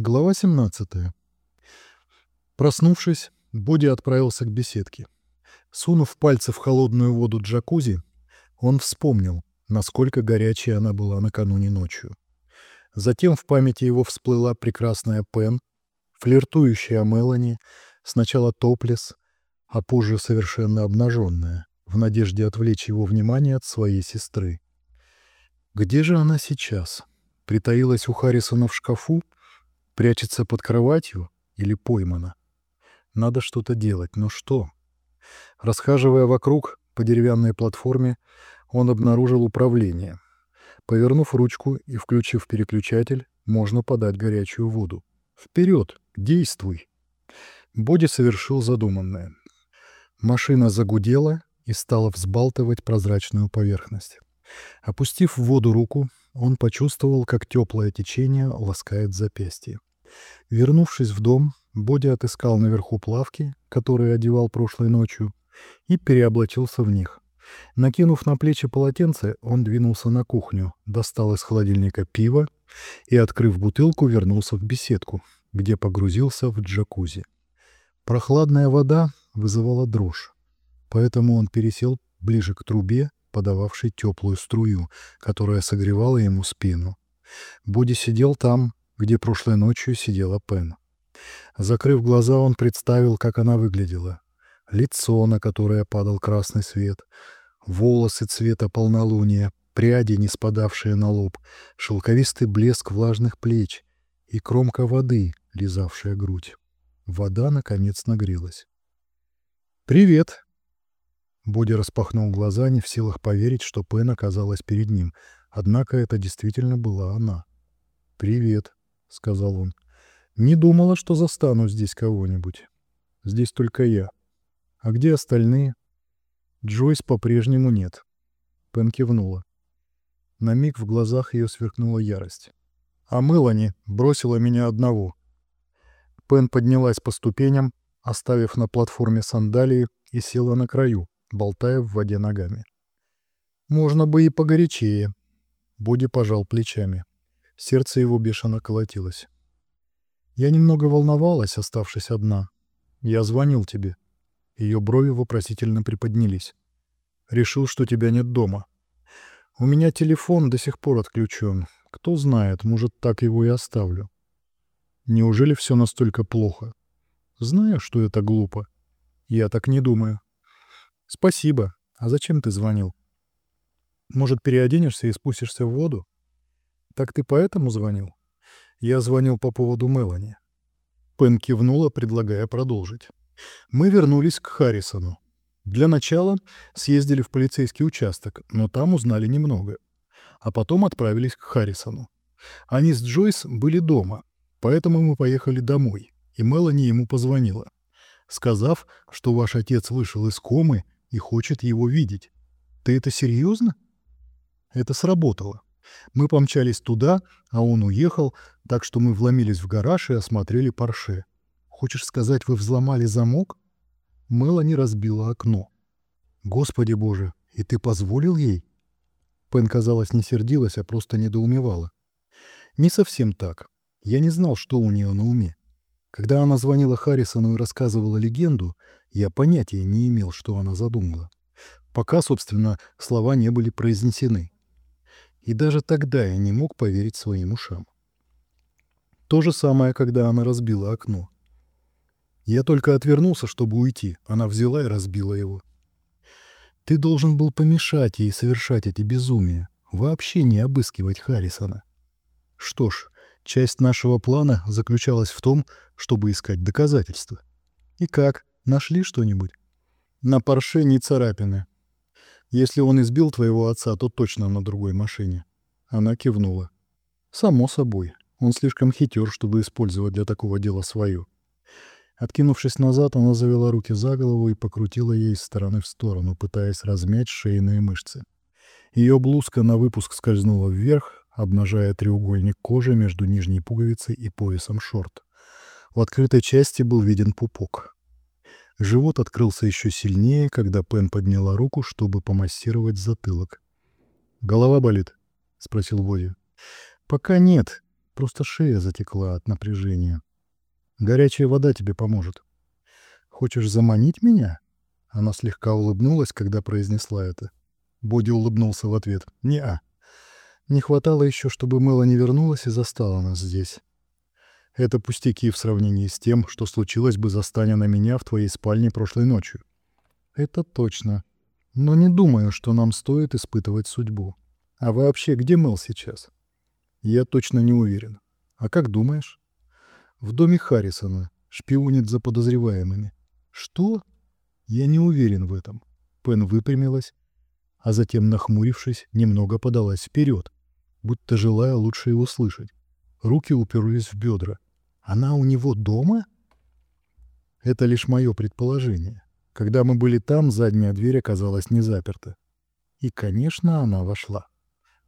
Глава 17. Проснувшись, Боди отправился к беседке. Сунув пальцы в холодную воду джакузи, он вспомнил, насколько горячей она была накануне ночью. Затем в памяти его всплыла прекрасная Пен, флиртующая Мелани, сначала топлес, а позже совершенно обнаженная, в надежде отвлечь его внимание от своей сестры. Где же она сейчас? Притаилась у Харрисона в шкафу? Прячется под кроватью или поймана? Надо что-то делать, но что? Расхаживая вокруг по деревянной платформе, он обнаружил управление. Повернув ручку и включив переключатель, можно подать горячую воду. Вперед! Действуй! Боди совершил задуманное. Машина загудела и стала взбалтывать прозрачную поверхность. Опустив в воду руку, он почувствовал, как теплое течение ласкает запястье. Вернувшись в дом, Боди отыскал наверху плавки, которые одевал прошлой ночью, и переоблачился в них. Накинув на плечи полотенце, он двинулся на кухню, достал из холодильника пиво и, открыв бутылку, вернулся в беседку, где погрузился в джакузи. Прохладная вода вызывала дрожь, поэтому он пересел ближе к трубе, подававшей теплую струю, которая согревала ему спину. Буди сидел там, где прошлой ночью сидела Пен. Закрыв глаза, он представил, как она выглядела. Лицо, на которое падал красный свет, волосы цвета полнолуния, пряди, не спадавшие на лоб, шелковистый блеск влажных плеч и кромка воды, лизавшая грудь. Вода, наконец, нагрелась. «Привет!» Боди распахнул глаза, не в силах поверить, что Пен оказалась перед ним. Однако это действительно была она. «Привет», — сказал он. «Не думала, что застану здесь кого-нибудь. Здесь только я. А где остальные?» Джойс по-прежнему нет. Пен кивнула. На миг в глазах ее сверкнула ярость. А Мелани бросила меня одного. Пен поднялась по ступеням, оставив на платформе сандалии, и села на краю, болтая в воде ногами. «Можно бы и погорячее», — Боди пожал плечами. Сердце его бешено колотилось. «Я немного волновалась, оставшись одна. Я звонил тебе». Ее брови вопросительно приподнялись. «Решил, что тебя нет дома. У меня телефон до сих пор отключен. Кто знает, может, так его и оставлю. Неужели все настолько плохо? Знаю, что это глупо. Я так не думаю. Спасибо. А зачем ты звонил? Может, переоденешься и спустишься в воду? Так ты поэтому звонил? Я звонил по поводу Мелани. Пен кивнула, предлагая продолжить. Мы вернулись к Харрисону. Для начала съездили в полицейский участок, но там узнали немного. А потом отправились к Харрисону. Они с Джойс были дома, поэтому мы поехали домой, и Мелани ему позвонила, сказав, что ваш отец вышел из комы и хочет его видеть. Ты это серьезно? Это сработало. Мы помчались туда, а он уехал, так что мы вломились в гараж и осмотрели Порше. Хочешь сказать, вы взломали замок? Мелани разбила окно. Господи боже, и ты позволил ей? Пен, казалось, не сердилась, а просто недоумевала. Не совсем так. Я не знал, что у нее на уме. Когда она звонила Харрисону и рассказывала легенду, я понятия не имел, что она задумала. Пока, собственно, слова не были произнесены. И даже тогда я не мог поверить своим ушам. То же самое, когда она разбила окно. Я только отвернулся, чтобы уйти. Она взяла и разбила его. Ты должен был помешать ей совершать эти безумия. Вообще не обыскивать Харрисона. Что ж, часть нашего плана заключалась в том, чтобы искать доказательства. И как? Нашли что-нибудь? На парше не царапины. Если он избил твоего отца, то точно на другой машине. Она кивнула. Само собой. Он слишком хитер, чтобы использовать для такого дела свою. Откинувшись назад, она завела руки за голову и покрутила ей из стороны в сторону, пытаясь размять шейные мышцы. Ее блузка на выпуск скользнула вверх, обнажая треугольник кожи между нижней пуговицей и поясом шорт. В открытой части был виден пупок. Живот открылся еще сильнее, когда Пен подняла руку, чтобы помассировать затылок. «Голова болит?» — спросил Боди. «Пока нет. Просто шея затекла от напряжения. Горячая вода тебе поможет. Хочешь заманить меня? Она слегка улыбнулась, когда произнесла это. Боди улыбнулся в ответ. «Не-а. Не хватало еще, чтобы Мелани вернулась и застала нас здесь. Это пустяки в сравнении с тем, что случилось бы, застань на меня в твоей спальне прошлой ночью. Это точно. Но не думаю, что нам стоит испытывать судьбу. А вообще, где Мел сейчас? Я точно не уверен. А как думаешь? В доме Харрисона. Шпионит за подозреваемыми. Что? Я не уверен в этом. Пен выпрямилась, а затем, нахмурившись, немного подалась вперед, будто желая лучше его слышать. Руки уперлись в бедра. Она у него дома? Это лишь мое предположение. Когда мы были там, задняя дверь оказалась не заперта. И, конечно, она вошла.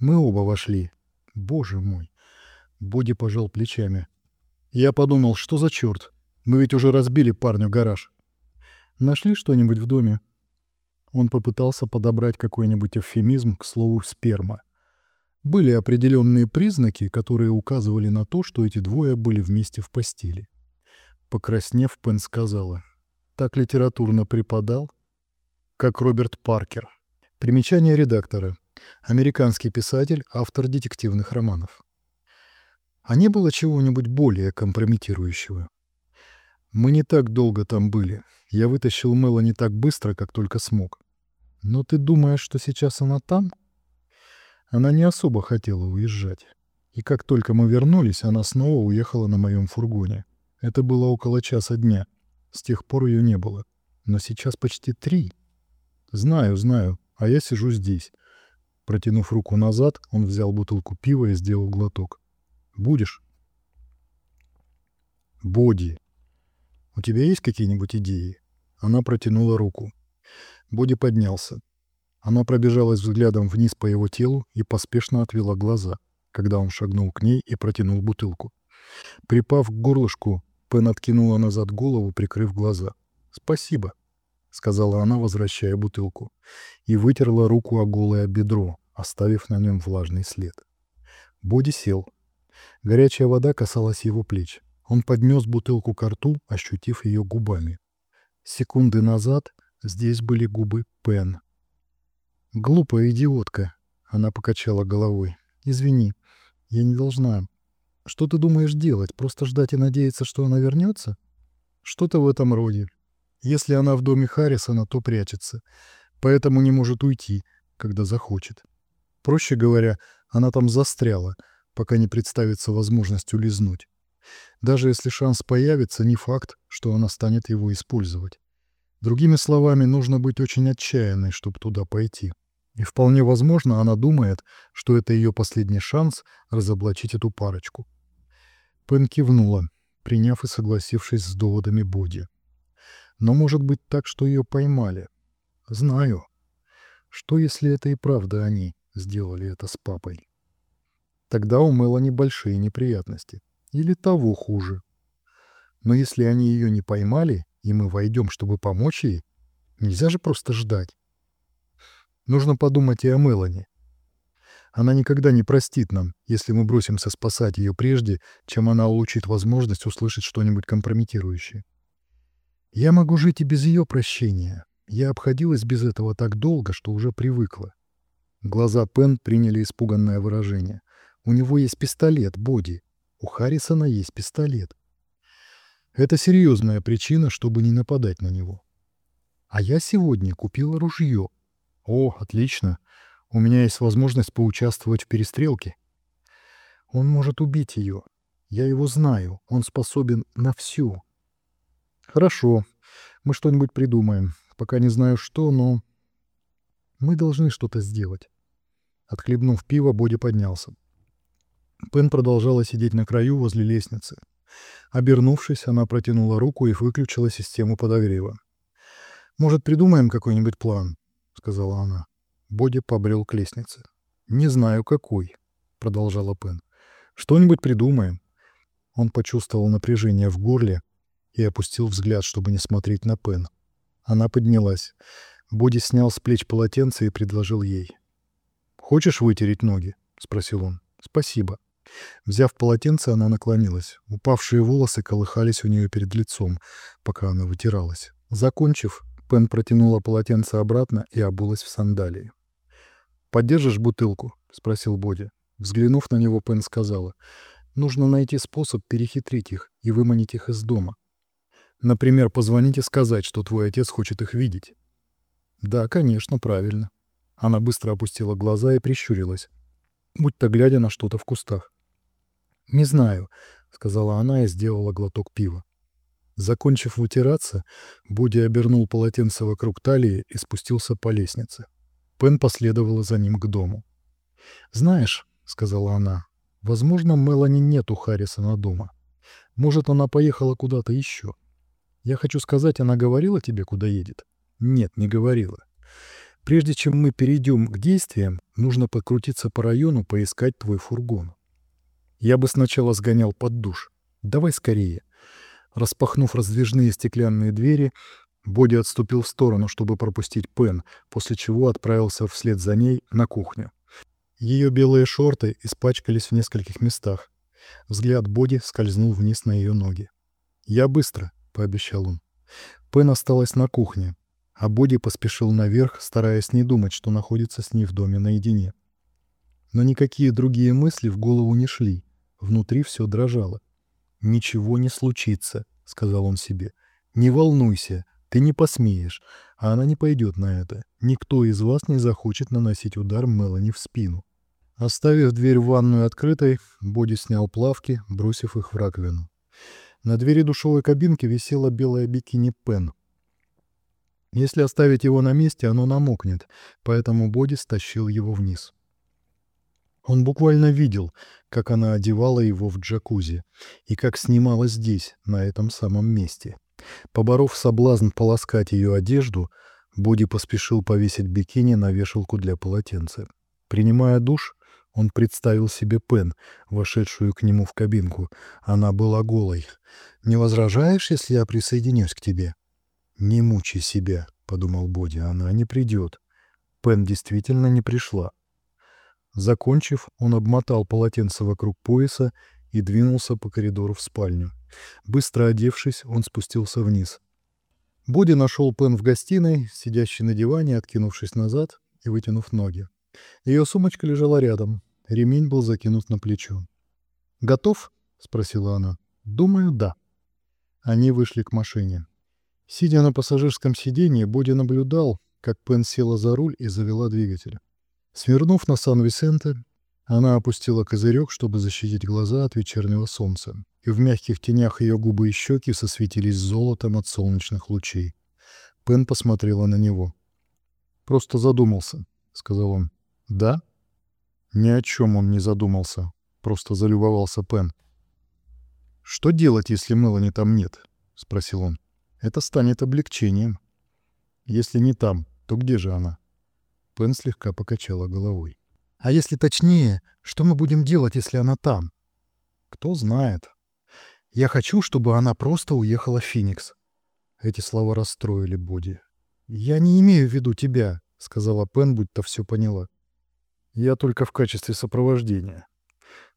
Мы оба вошли. Боже мой. Боди пожал плечами. Я подумал, что за черт? Мы ведь уже разбили парню гараж. Нашли что-нибудь в доме? Он попытался подобрать какой-нибудь эвфемизм к слову «сперма». Были определенные признаки, которые указывали на то, что эти двое были вместе в постели. Покраснев, Пен сказала, «Так литературно преподал, как Роберт Паркер». Примечание редактора. Американский писатель, автор детективных романов. А не было чего-нибудь более компрометирующего? Мы не так долго там были. Я вытащил Мэла не так быстро, как только смог. Но ты думаешь, что сейчас она там? Она не особо хотела уезжать. И как только мы вернулись, она снова уехала на моем фургоне. Это было около часа дня. С тех пор ее не было. Но сейчас почти три. Знаю, знаю, а я сижу здесь. Протянув руку назад, он взял бутылку пива и сделал глоток. «Будешь?» «Боди, у тебя есть какие-нибудь идеи?» Она протянула руку. Боди поднялся. Она пробежалась взглядом вниз по его телу и поспешно отвела глаза, когда он шагнул к ней и протянул бутылку. Припав к горлышку, Пен откинула назад голову, прикрыв глаза. «Спасибо», — сказала она, возвращая бутылку, и вытерла руку о голое бедро, оставив на нем влажный след. Боди сел. Горячая вода касалась его плеч. Он поднес бутылку к рту, ощутив ее губами. Секунды назад здесь были губы Пен. «Глупая идиотка», — она покачала головой. «Извини, я не должна. Что ты думаешь делать? Просто ждать и надеяться, что она вернется? Что-то в этом роде. Если она в доме Харрисона, то прячется, поэтому не может уйти, когда захочет. Проще говоря, она там застряла, пока не представится возможность улизнуть. Даже если шанс появится, не факт, что она станет его использовать. Другими словами, нужно быть очень отчаянной, чтобы туда пойти. И вполне возможно, она думает, что это ее последний шанс разоблачить эту парочку. Пен кивнула, приняв и согласившись с доводами Боди. Но может быть так, что ее поймали. Знаю. Что, если это и правда они? сделали это с папой. Тогда у Мелани большие неприятности. Или того хуже. Но если они ее не поймали, и мы войдем, чтобы помочь ей, нельзя же просто ждать. Нужно подумать и о Мелани. Она никогда не простит нам, если мы бросимся спасать ее прежде, чем она улучшит возможность услышать что-нибудь компрометирующее. Я могу жить и без ее прощения. Я обходилась без этого так долго, что уже привыкла. Глаза Пен приняли испуганное выражение. У него есть пистолет, Боди. У Харрисона есть пистолет. Это серьезная причина, чтобы не нападать на него. А я сегодня купила ружье. О, отлично. У меня есть возможность поучаствовать в перестрелке. Он может убить ее. Я его знаю. Он способен на все. Хорошо. Мы что-нибудь придумаем. Пока не знаю что, но... Мы должны что-то сделать. Отхлебнув пиво, Боди поднялся. Пен продолжала сидеть на краю возле лестницы. Обернувшись, она протянула руку и выключила систему подогрева. «Может, придумаем какой-нибудь план?» — сказала она. Боди побрел к лестнице. «Не знаю, какой», — продолжала Пен. «Что-нибудь придумаем». Он почувствовал напряжение в горле и опустил взгляд, чтобы не смотреть на Пен. Она поднялась. Боди снял с плеч полотенце и предложил ей. «Хочешь вытереть ноги?» — спросил он. «Спасибо». Взяв полотенце, она наклонилась. Упавшие волосы колыхались у нее перед лицом, пока она вытиралась. Закончив, Пен протянула полотенце обратно и обулась в сандалии. «Поддержишь бутылку?» — спросил Боди. Взглянув на него, Пен сказала. «Нужно найти способ перехитрить их и выманить их из дома. Например, позвонить и сказать, что твой отец хочет их видеть». «Да, конечно, правильно». Она быстро опустила глаза и прищурилась, будто глядя на что-то в кустах. «Не знаю», — сказала она и сделала глоток пива. Закончив вытираться, Буди обернул полотенце вокруг талии и спустился по лестнице. Пен последовала за ним к дому. «Знаешь», — сказала она, — «возможно, Мелани нет у Харрисона дома. Может, она поехала куда-то еще. Я хочу сказать, она говорила тебе, куда едет?» «Нет, не говорила. Прежде чем мы перейдем к действиям, нужно покрутиться по району, поискать твой фургон. Я бы сначала сгонял под душ. Давай скорее». Распахнув раздвижные стеклянные двери, Боди отступил в сторону, чтобы пропустить Пен, после чего отправился вслед за ней на кухню. Ее белые шорты испачкались в нескольких местах. Взгляд Боди скользнул вниз на ее ноги. «Я быстро», — пообещал он. Пен осталась на кухне, а Боди поспешил наверх, стараясь не думать, что находится с ней в доме наедине. Но никакие другие мысли в голову не шли. Внутри все дрожало. «Ничего не случится», — сказал он себе. «Не волнуйся, ты не посмеешь, а она не пойдет на это. Никто из вас не захочет наносить удар Мелани в спину». Оставив дверь в ванную открытой, Боди снял плавки, бросив их в раковину. На двери душевой кабинки висела белая бикини Пен. Если оставить его на месте, оно намокнет, поэтому Боди стащил его вниз. Он буквально видел, как она одевала его в джакузи и как снимала здесь, на этом самом месте. Поборов соблазн полоскать ее одежду, Боди поспешил повесить бикини на вешалку для полотенца. Принимая душ, он представил себе Пен, вошедшую к нему в кабинку. Она была голой. «Не возражаешь, если я присоединюсь к тебе?» «Не мучай себя», — подумал Боди, — «она не придет». Пен действительно не пришла. Закончив, он обмотал полотенце вокруг пояса и двинулся по коридору в спальню. Быстро одевшись, он спустился вниз. Боди нашел Пен в гостиной, сидящей на диване, откинувшись назад и вытянув ноги. Ее сумочка лежала рядом. Ремень был закинут на плечо. «Готов?» — спросила она. «Думаю, да». Они вышли к машине. Сидя на пассажирском сиденье, Боди наблюдал, как Пен села за руль и завела двигатель. Свернув на Сан-Висенте, она опустила козырек, чтобы защитить глаза от вечернего солнца, и в мягких тенях ее губы и щеки сосветились золотом от солнечных лучей. Пен посмотрела на него. «Просто задумался», — сказал он. «Да?» Ни о чем он не задумался, просто залюбовался Пен. «Что делать, если Мелани там нет?» — спросил он. «Это станет облегчением. Если не там, то где же она?» Пен слегка покачала головой. «А если точнее, что мы будем делать, если она там?» «Кто знает. Я хочу, чтобы она просто уехала в Феникс». Эти слова расстроили Боди. «Я не имею в виду тебя», — сказала Пен, будто все поняла. Я только в качестве сопровождения.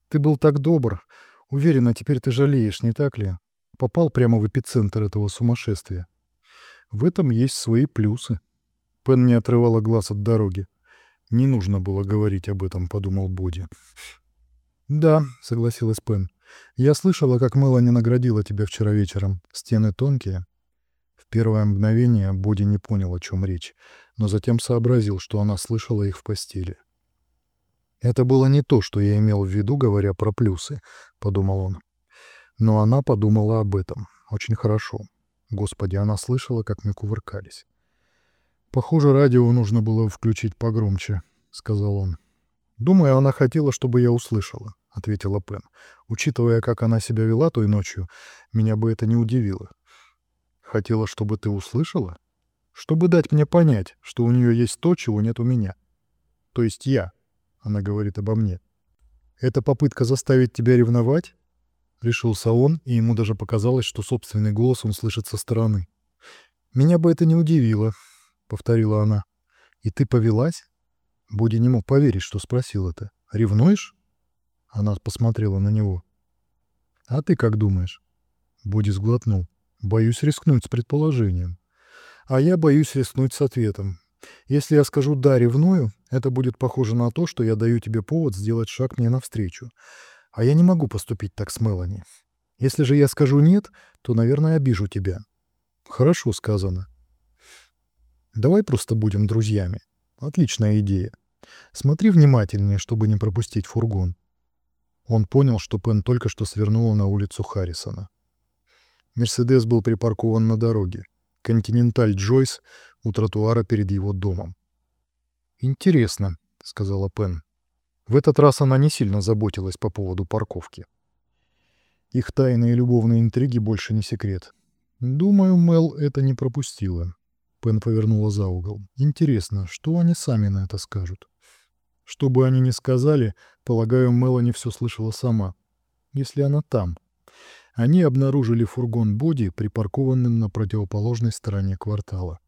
Ты был так добр. Уверена, теперь ты жалеешь, не так ли? Попал прямо в эпицентр этого сумасшествия. В этом есть свои плюсы. Пен не отрывала глаз от дороги. Не нужно было говорить об этом, подумал Боди. Да, согласилась Пен. Я слышала, как Мелани наградила тебя вчера вечером. Стены тонкие. В первое мгновение Боди не понял, о чем речь, но затем сообразил, что она слышала их в постели. Это было не то, что я имел в виду, говоря про плюсы, — подумал он. Но она подумала об этом. Очень хорошо. Господи, она слышала, как мы кувыркались. «Похоже, радио нужно было включить погромче», — сказал он. «Думаю, она хотела, чтобы я услышала», — ответила Пен. «Учитывая, как она себя вела той ночью, меня бы это не удивило». «Хотела, чтобы ты услышала?» «Чтобы дать мне понять, что у нее есть то, чего нет у меня. То есть я». Она говорит обо мне. «Это попытка заставить тебя ревновать?» Решился он, и ему даже показалось, что собственный голос он слышит со стороны. «Меня бы это не удивило», — повторила она. «И ты повелась?» Буди не мог поверить, что спросил это. «Ревнуешь?» Она посмотрела на него. «А ты как думаешь?» Боди сглотнул. «Боюсь рискнуть с предположением. А я боюсь рискнуть с ответом. Если я скажу «да» ревную, это будет похоже на то, что я даю тебе повод сделать шаг мне навстречу. А я не могу поступить так с Мелани. Если же я скажу «нет», то, наверное, обижу тебя. Хорошо сказано. Давай просто будем друзьями. Отличная идея. Смотри внимательнее, чтобы не пропустить фургон. Он понял, что Пен только что свернула на улицу Харрисона. Мерседес был припаркован на дороге. Континенталь Джойс у тротуара перед его домом. «Интересно», — сказала Пен. В этот раз она не сильно заботилась по поводу парковки. Их тайные любовные интриги больше не секрет. Думаю, Мел это не пропустила. Пен повернула за угол. Интересно, что они сами на это скажут? Что бы они ни сказали, полагаю, Мелани все слышала сама. Если она там. Они обнаружили фургон Боди, припаркованным на противоположной стороне квартала.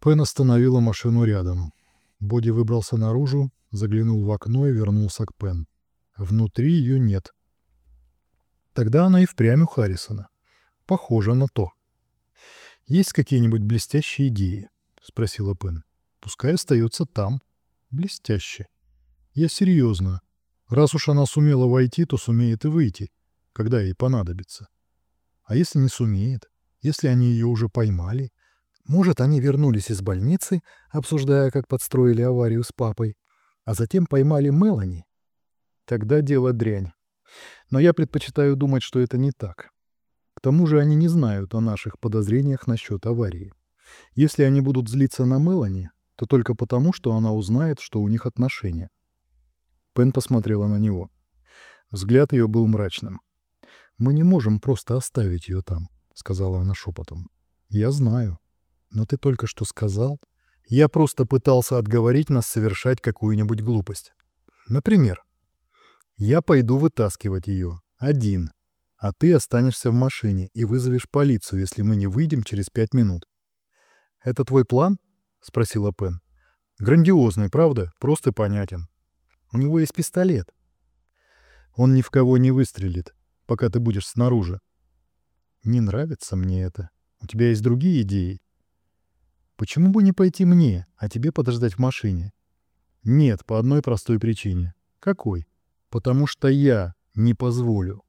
Пен остановила машину рядом. Боди выбрался наружу, заглянул в окно и вернулся к Пен. Внутри ее нет. Тогда она и впрямь у Харрисона. Похоже на то. «Есть какие-нибудь блестящие идеи?» — спросила Пен. «Пускай остается там. Блестяще. Я серьезно. Раз уж она сумела войти, то сумеет и выйти, когда ей понадобится. А если не сумеет? Если они ее уже поймали? Может, они вернулись из больницы, обсуждая, как подстроили аварию с папой, а затем поймали Мелани? Тогда дело дрянь. Но я предпочитаю думать, что это не так. К тому же они не знают о наших подозрениях насчет аварии. Если они будут злиться на Мелани, то только потому, что она узнает, что у них отношения. Пен посмотрела на него. Взгляд ее был мрачным. «Мы не можем просто оставить ее там», — сказала она шепотом. «Я знаю. Но ты только что сказал...» «Я просто пытался отговорить нас совершать какую-нибудь глупость. Например, я пойду вытаскивать ее. Один. А ты останешься в машине и вызовешь полицию, если мы не выйдем через пять минут. Это твой план? Спросила Пен. Грандиозный, правда? Просто понятен. У него есть пистолет. Он ни в кого не выстрелит, пока ты будешь снаружи. Не нравится мне это. У тебя есть другие идеи? Почему бы не пойти мне, а тебе подождать в машине? Нет, по одной простой причине. Какой? потому что я не позволю.